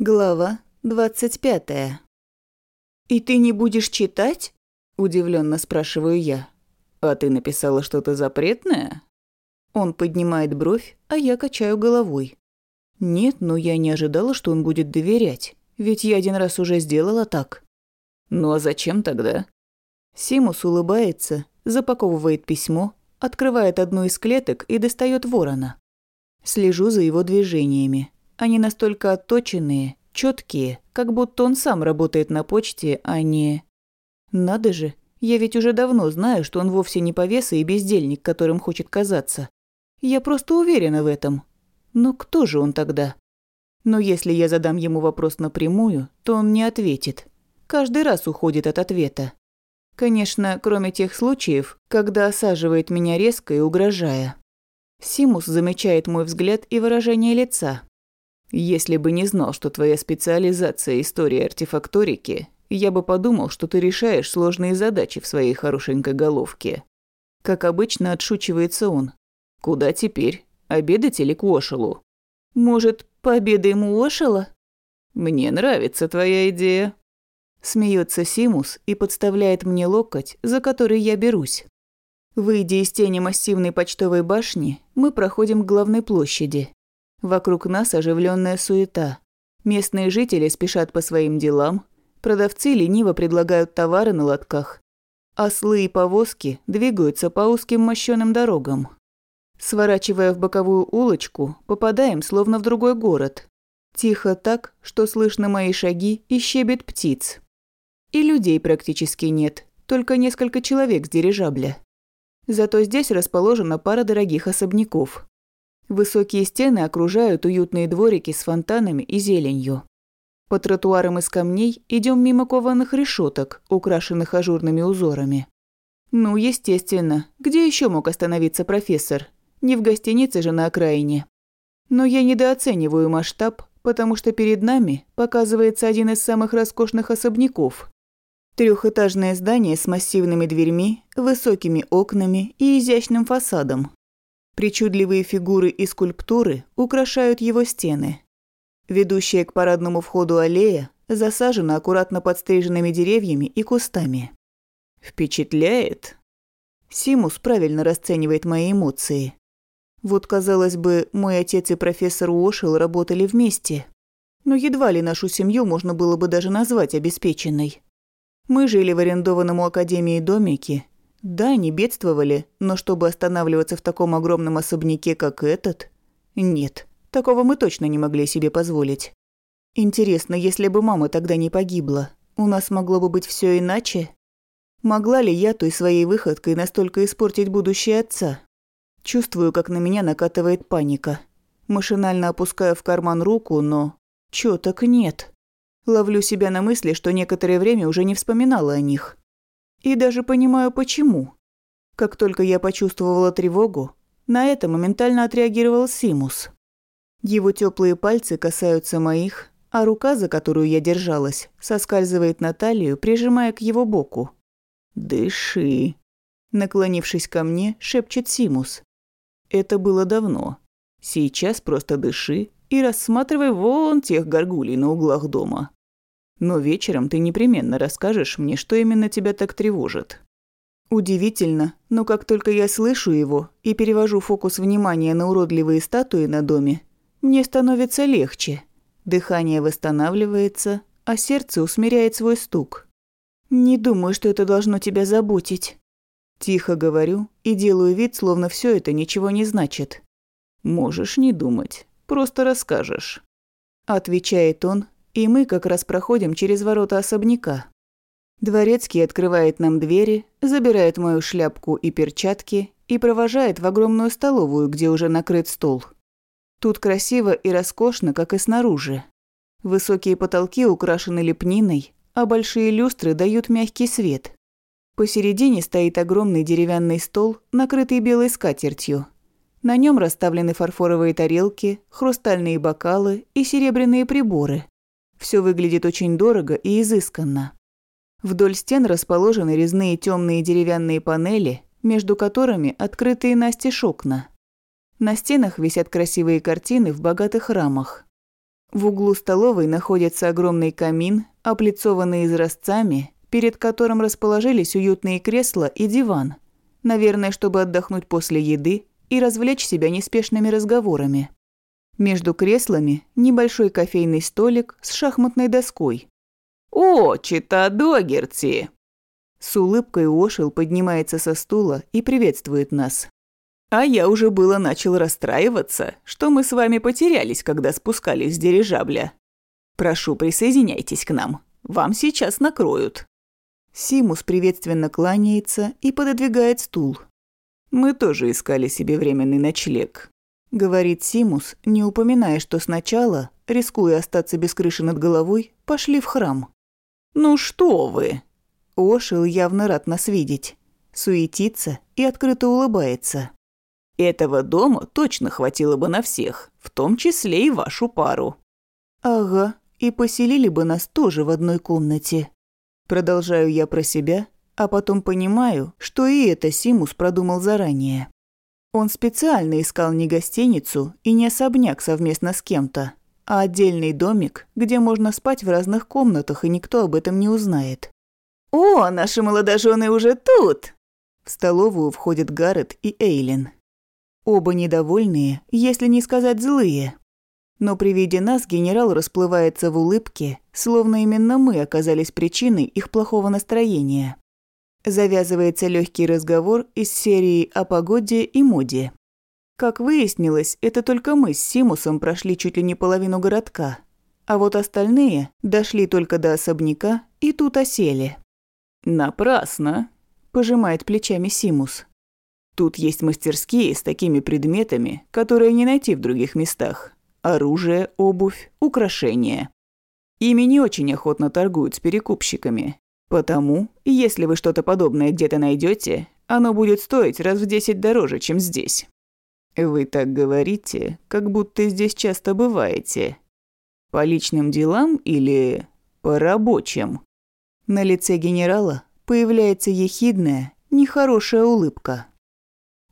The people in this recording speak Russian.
Глава двадцать пятая. «И ты не будешь читать?» – удивленно спрашиваю я. «А ты написала что-то запретное?» Он поднимает бровь, а я качаю головой. «Нет, но я не ожидала, что он будет доверять, ведь я один раз уже сделала так». «Ну а зачем тогда?» Симус улыбается, запаковывает письмо, открывает одну из клеток и достает ворона. Слежу за его движениями. Они настолько отточенные, четкие, как будто он сам работает на почте, а не... Надо же, я ведь уже давно знаю, что он вовсе не повеса и бездельник, которым хочет казаться. Я просто уверена в этом. Но кто же он тогда? Но если я задам ему вопрос напрямую, то он не ответит. Каждый раз уходит от ответа. Конечно, кроме тех случаев, когда осаживает меня резко и угрожая. Симус замечает мой взгляд и выражение лица. Если бы не знал, что твоя специализация – история артефакторики, я бы подумал, что ты решаешь сложные задачи в своей хорошенькой головке. Как обычно, отшучивается он. Куда теперь? Обедать или к Ошелу? Может, пообедаем у Ошела? Мне нравится твоя идея. Смеется Симус и подставляет мне локоть, за который я берусь. Выйдя из тени массивной почтовой башни, мы проходим к главной площади. Вокруг нас оживленная суета. Местные жители спешат по своим делам, продавцы лениво предлагают товары на лотках. Ослы и повозки двигаются по узким мощёным дорогам. Сворачивая в боковую улочку, попадаем словно в другой город. Тихо так, что слышно мои шаги и щебет птиц. И людей практически нет, только несколько человек с дирижабля. Зато здесь расположена пара дорогих особняков. Высокие стены окружают уютные дворики с фонтанами и зеленью. По тротуарам из камней идем мимо кованых решеток, украшенных ажурными узорами. Ну, естественно, где еще мог остановиться профессор? Не в гостинице же на окраине. Но я недооцениваю масштаб, потому что перед нами показывается один из самых роскошных особняков. Трехэтажное здание с массивными дверьми, высокими окнами и изящным фасадом, Причудливые фигуры и скульптуры украшают его стены. Ведущая к парадному входу аллея засажена аккуратно подстриженными деревьями и кустами. Впечатляет? Симус правильно расценивает мои эмоции. Вот, казалось бы, мой отец и профессор Уошел работали вместе. Но едва ли нашу семью можно было бы даже назвать обеспеченной. Мы жили в арендованном у Академии домике да, они бедствовали, но чтобы останавливаться в таком огромном особняке, как этот... Нет, такого мы точно не могли себе позволить. Интересно, если бы мама тогда не погибла, у нас могло бы быть все иначе? Могла ли я той своей выходкой настолько испортить будущее отца? Чувствую, как на меня накатывает паника. Машинально опускаю в карман руку, но... Чё так нет? Ловлю себя на мысли, что некоторое время уже не вспоминала о них. И даже понимаю, почему. Как только я почувствовала тревогу, на это моментально отреагировал Симус. Его теплые пальцы касаются моих, а рука, за которую я держалась, соскальзывает на талию, прижимая к его боку. «Дыши», – наклонившись ко мне, шепчет Симус. «Это было давно. Сейчас просто дыши и рассматривай вон тех горгулей на углах дома. Но вечером ты непременно расскажешь мне, что именно тебя так тревожит». Удивительно, но как только я слышу его и перевожу фокус внимания на уродливые статуи на доме, мне становится легче. Дыхание восстанавливается, а сердце усмиряет свой стук. «Не думаю, что это должно тебя заботить». Тихо говорю и делаю вид, словно все это ничего не значит. «Можешь не думать, просто расскажешь», – отвечает он, и мы как раз проходим через ворота особняка. Дворецкий открывает нам двери, забирает мою шляпку и перчатки и провожает в огромную столовую, где уже накрыт стол. Тут красиво и роскошно, как и снаружи. Высокие потолки украшены лепниной, а большие люстры дают мягкий свет. Посередине стоит огромный деревянный стол, накрытый белой скатертью. На нем расставлены фарфоровые тарелки, хрустальные бокалы и серебряные приборы. Все выглядит очень дорого и изысканно. Вдоль стен расположены резные темные деревянные панели, между которыми открытые настежь окна. На стенах висят красивые картины в богатых рамах. В углу столовой находится огромный камин, облицованный изразцами, перед которым расположились уютные кресла и диван. Наверное, чтобы отдохнуть после еды и развлечь себя неспешными разговорами. Между креслами небольшой кофейный столик с шахматной доской. «О, чита Догерти!» С улыбкой Ошил поднимается со стула и приветствует нас. А я уже было начал расстраиваться, что мы с вами потерялись, когда спускались с дирижабля. Прошу, присоединяйтесь к нам. Вам сейчас накроют. Симус приветственно кланяется и пододвигает стул. Мы тоже искали себе временный ночлег, говорит Симус, не упоминая, что сначала, рискуя остаться без крыши над головой, пошли в храм. «Ну что вы!» Ошил явно рад нас видеть. Суетится и открыто улыбается. «Этого дома точно хватило бы на всех, в том числе и вашу пару». «Ага, и поселили бы нас тоже в одной комнате». Продолжаю я про себя, а потом понимаю, что и это Симус продумал заранее. Он специально искал не гостиницу и не особняк совместно с кем-то, а отдельный домик, где можно спать в разных комнатах, и никто об этом не узнает. «О, наши молодожены уже тут!» В столовую входят Гаррет и Эйлин. Оба недовольные, если не сказать злые. Но при виде нас генерал расплывается в улыбке, словно именно мы оказались причиной их плохого настроения. Завязывается легкий разговор из серии о погоде и моде. Как выяснилось, это только мы с Симусом прошли чуть ли не половину городка, а вот остальные дошли только до особняка и тут осели. «Напрасно», – пожимает плечами Симус. «Тут есть мастерские с такими предметами, которые не найти в других местах. Оружие, обувь, украшения. Ими не очень охотно торгуют с перекупщиками, Потому, если вы что-то подобное где-то найдете, оно будет стоить раз в десять дороже, чем здесь. Вы так говорите, как будто здесь часто бываете. По личным делам или по рабочим? На лице генерала появляется ехидная, нехорошая улыбка.